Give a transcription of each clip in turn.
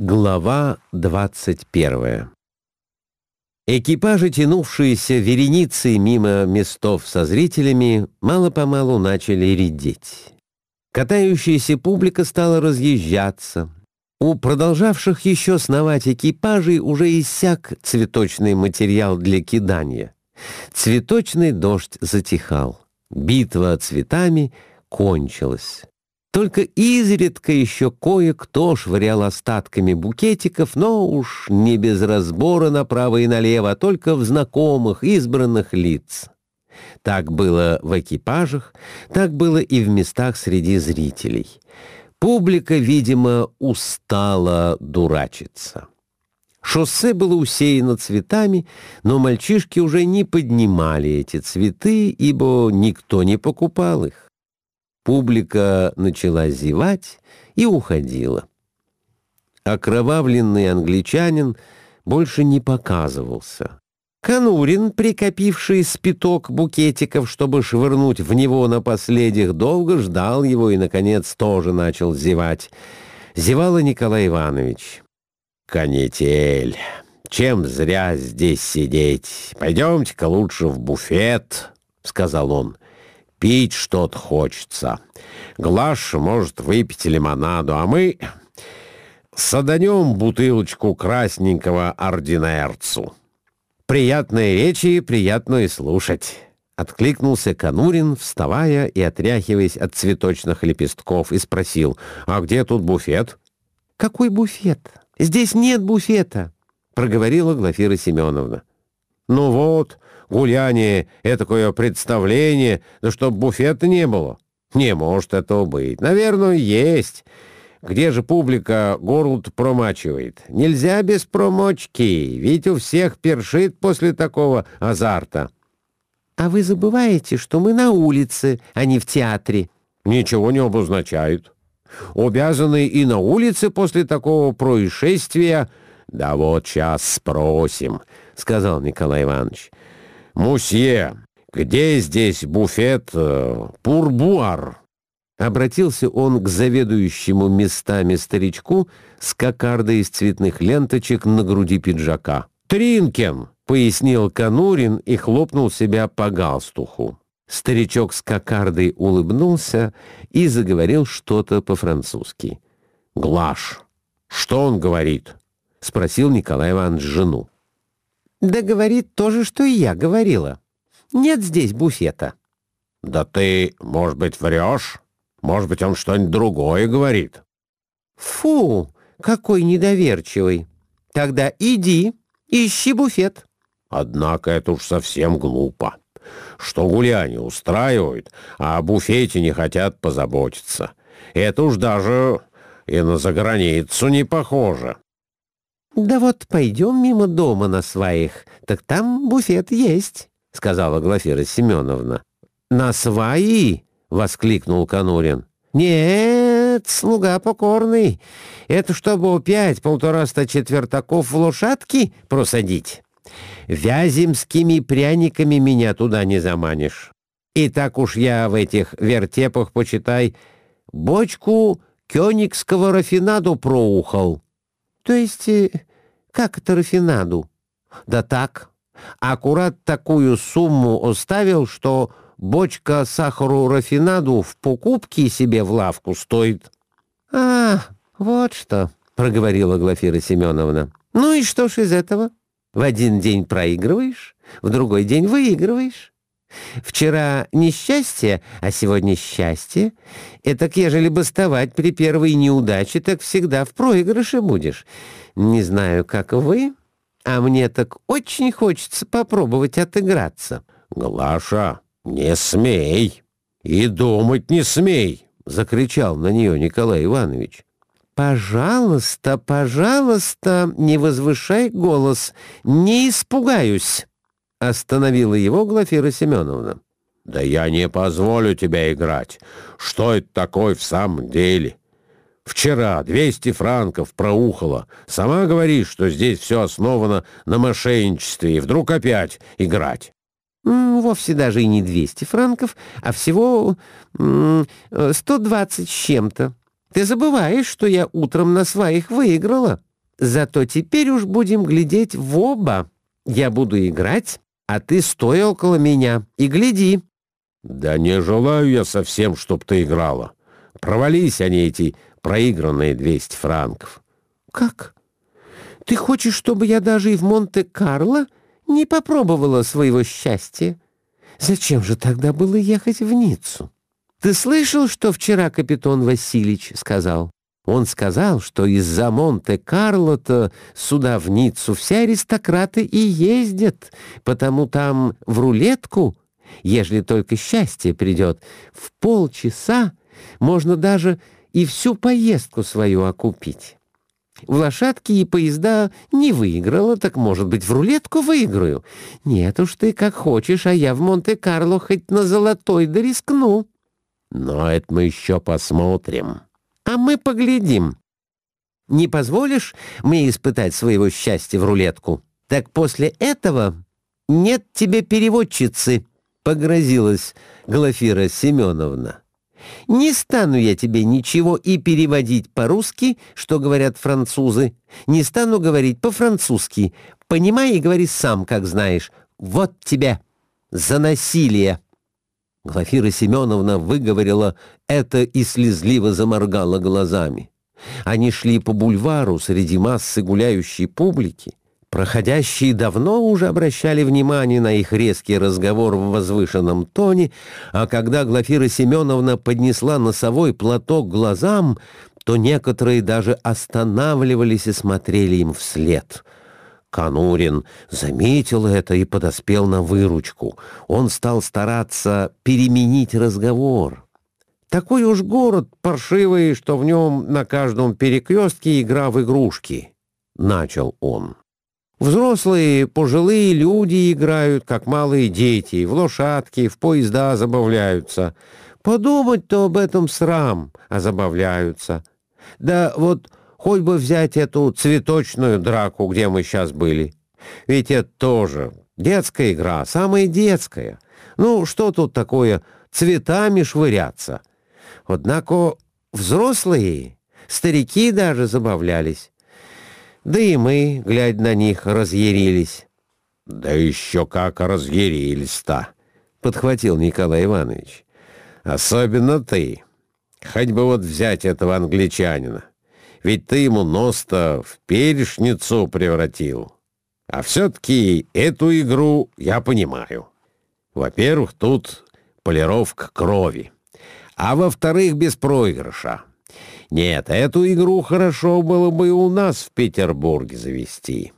Глава 21 Экипажи, тянувшиеся вереницей мимо местов со зрителями, мало-помалу начали редеть. Катающаяся публика стала разъезжаться. У продолжавших еще сновать экипажей уже иссяк цветочный материал для кидания. Цветочный дождь затихал. Битва цветами кончилась. Только изредка еще кое-кто швырял остатками букетиков, но уж не без разбора направо и налево, а только в знакомых, избранных лиц. Так было в экипажах, так было и в местах среди зрителей. Публика, видимо, устала дурачиться. Шоссе было усеяно цветами, но мальчишки уже не поднимали эти цветы, ибо никто не покупал их. Публика начала зевать и уходила. Окровавленный англичанин больше не показывался. Канурин, прикопивший спиток букетиков, чтобы швырнуть в него на последних, долго ждал его и, наконец, тоже начал зевать. Зевал Николай Иванович. «Канитель, чем зря здесь сидеть? Пойдемте-ка лучше в буфет», — сказал он. Пить что-то хочется. Глаш может выпить лимонаду, а мы саданем бутылочку красненького ординерцу. Приятные речи, приятно и слушать. Откликнулся Конурин, вставая и отряхиваясь от цветочных лепестков, и спросил, «А где тут буфет?» «Какой буфет? Здесь нет буфета», — проговорила Глафира Семеновна. «Ну вот, гуляние, этакое представление, да чтоб буфета не было. Не может этого быть. Наверное, есть. Где же публика горло промачивает? Нельзя без промочки, ведь у всех першит после такого азарта. А вы забываете, что мы на улице, а не в театре. Ничего не обозначают. Обязаны и на улице после такого происшествия... Да вот сейчас спросим, — сказал Николай Иванович. «Мусье, где здесь буфет э, Пурбуар?» Обратился он к заведующему местами старичку с кокардой из цветных ленточек на груди пиджака. «Тринкен!» — пояснил Конурин и хлопнул себя по галстуху. Старичок с кокардой улыбнулся и заговорил что-то по-французски. «Глаш! Что он говорит?» — спросил Николай Иванович жену. Да говорит то же, что и я говорила. Нет здесь буфета. Да ты, может быть, врешь? Может быть, он что-нибудь другое говорит? Фу, какой недоверчивый. Тогда иди, ищи буфет. Однако это уж совсем глупо. Что гуляние устраивают, а о буфете не хотят позаботиться. Это уж даже и на заграницу не похоже. «Да вот пойдем мимо дома на своих, так там буфет есть», — сказала Глафира Семеновна. «На свои?» — воскликнул Конурин. «Нет, слуга покорный. Это чтобы пять полтораста четвертаков в лошадки просадить. Вяземскими пряниками меня туда не заманишь. И так уж я в этих вертепах, почитай, бочку кёнигского рафинаду проухал». «То есть э, как это рафинаду? Да так. Аккурат такую сумму оставил, что бочка сахару рафинаду в покупке себе в лавку стоит. А, вот что, проговорила Глафира Семеновна. Ну и что ж из этого? В один день проигрываешь, в другой день выигрываешь. Вчера несчастье, а сегодня счастье. Это ежели бастовать при первой неудаче, так всегда в проигрыше будешь. Не знаю, как вы, а мне так очень хочется попробовать отыграться. Глаша, не смей! И думать не смей! Закричал на нее Николай Иванович. «Пожалуйста, пожалуйста, не возвышай голос, не испугаюсь!» Остановила его Глафира Семеновна. «Да я не позволю тебе играть. Что это такое в самом деле? Вчера 200 франков проухало. Сама говоришь, что здесь все основано на мошенничестве, и вдруг опять играть». «Вовсе даже и не 200 франков, а всего 120 с чем-то. Ты забываешь, что я утром на своих выиграла?» Зато теперь уж будем глядеть в оба. Я буду играть, а ты стой около меня и гляди». «Да не желаю я совсем, чтоб ты играла. Провались они, эти проигранные 200 франков». «Как? Ты хочешь, чтобы я даже и в Монте-Карло не попробовала своего счастья? Зачем же тогда было ехать в Ниццу? Ты слышал, что вчера капитан Васильевич сказал?» Он сказал, что из-за Монте-Карло-то сюда в Ниццу все аристократы и ездят, потому там в рулетку, ежели только счастье придет, в полчаса можно даже и всю поездку свою окупить. В лошадки и поезда не выиграла, так, может быть, в рулетку выиграю. Нет уж ты как хочешь, а я в Монте-Карло хоть на золотой да рискну. Но это мы еще посмотрим. А мы поглядим. Не позволишь мне испытать своего счастья в рулетку? Так после этого нет тебе переводчицы, — погрозилась Глафира Семеновна. Не стану я тебе ничего и переводить по-русски, что говорят французы. Не стану говорить по-французски. Понимай и говори сам, как знаешь. Вот тебе за насилие. Глафира Семеновна выговорила это и слезливо заморгала глазами. Они шли по бульвару среди массы гуляющей публики. Проходящие давно уже обращали внимание на их резкий разговор в возвышенном тоне, а когда Глафира Семеновна поднесла носовой платок глазам, то некоторые даже останавливались и смотрели им вслед — Канурин заметил это и подоспел на выручку. Он стал стараться переменить разговор. Такой уж город паршивый, что в нем на каждом перекрестке игра в игрушки, — начал он. Взрослые, пожилые люди играют, как малые дети, в лошадки, в поезда забавляются. Подумать-то об этом срам, а забавляются. Да вот Хоть бы взять эту цветочную драку, где мы сейчас были. Ведь это тоже детская игра, самая детская. Ну, что тут такое цветами швыряться? Однако взрослые, старики даже забавлялись. Да и мы, глядя на них, разъярились. — Да еще как разъярились-то! — подхватил Николай Иванович. — Особенно ты. Хоть бы вот взять этого англичанина ведь ты ему нос-то в перешницу превратил. А все-таки эту игру я понимаю. Во-первых, тут полировка крови, а во-вторых, без проигрыша. Нет, эту игру хорошо было бы у нас в Петербурге завести.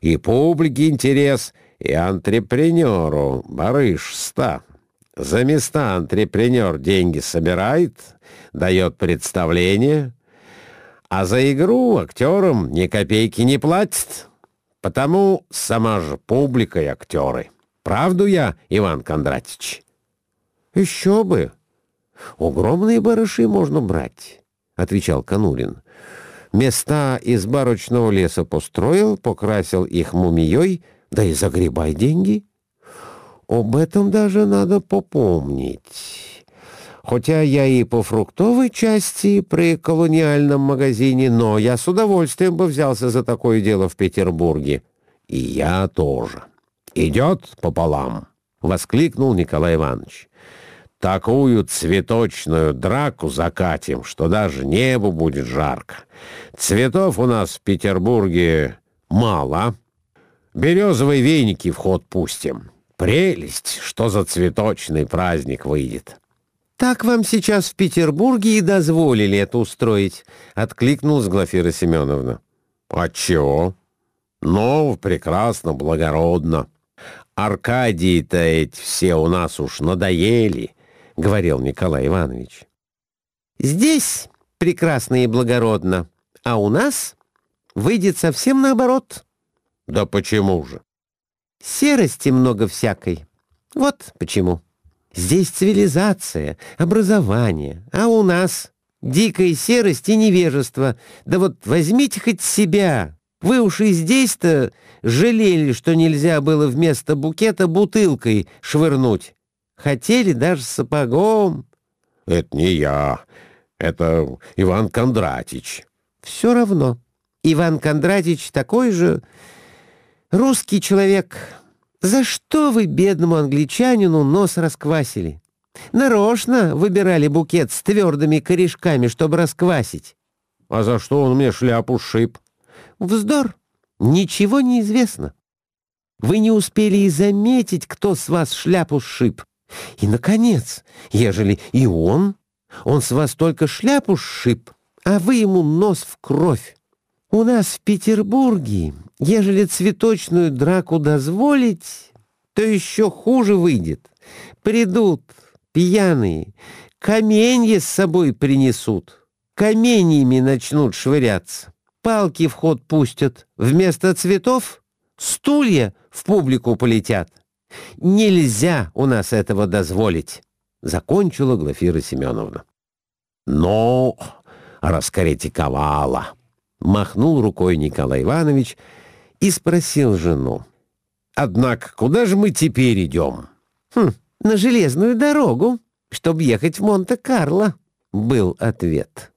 И публике интерес, и антрепренеру барыш ста. За места антрепренер деньги собирает, дает представление — а за игру актерам ни копейки не платят. Потому сама же публика и актеры. Правду я, Иван Кондратич? Еще бы. Огромные барыши можно брать, — отвечал Конурин. Места из барочного леса построил, покрасил их мумией, да и загребай деньги. Об этом даже надо попомнить. Хотя я и по фруктовой части при колониальном магазине, но я с удовольствием бы взялся за такое дело в Петербурге. И я тоже. Идет пополам, — воскликнул Николай Иванович. Такую цветочную драку закатим, что даже небу будет жарко. Цветов у нас в Петербурге мало. Березовые веники в ход пустим. Прелесть, что за цветочный праздник выйдет. «Так вам сейчас в Петербурге и дозволили это устроить», — откликнулась Глафира Семеновна. «Отчего? Ну, прекрасно, благородно. Аркадии-то эти все у нас уж надоели», — говорил Николай Иванович. «Здесь прекрасно и благородно, а у нас выйдет совсем наоборот». «Да почему же?» «Серости много всякой. Вот почему». Здесь цивилизация, образование, а у нас дикая серость и невежество. Да вот возьмите хоть себя. Вы уж и здесь-то жалели, что нельзя было вместо букета бутылкой швырнуть. Хотели даже сапогом. Это не я, это Иван Кондратич. Все равно. Иван Кондратич такой же русский человек. За что вы бедному англичанину нос расквасили? Нарочно выбирали букет с твердыми корешками, чтобы расквасить. А за что он мне шляпу шип? Вздор. Ничего не известно. Вы не успели и заметить, кто с вас шляпу сшиб. И, наконец, ежели и он, он с вас только шляпу сшиб, а вы ему нос в кровь. У нас в Петербурге, ежели цветочную драку дозволить, то еще хуже выйдет. Придут пьяные, каменья с собой принесут, каменьями начнут швыряться, палки в ход пустят, вместо цветов стулья в публику полетят. Нельзя у нас этого дозволить, — закончила Глафира Семеновна. Но раскритиковала, — махнул рукой Николай Иванович и спросил жену. «Однако, куда же мы теперь идем?» «Хм, на железную дорогу, чтобы ехать в Монте-Карло», — был ответ.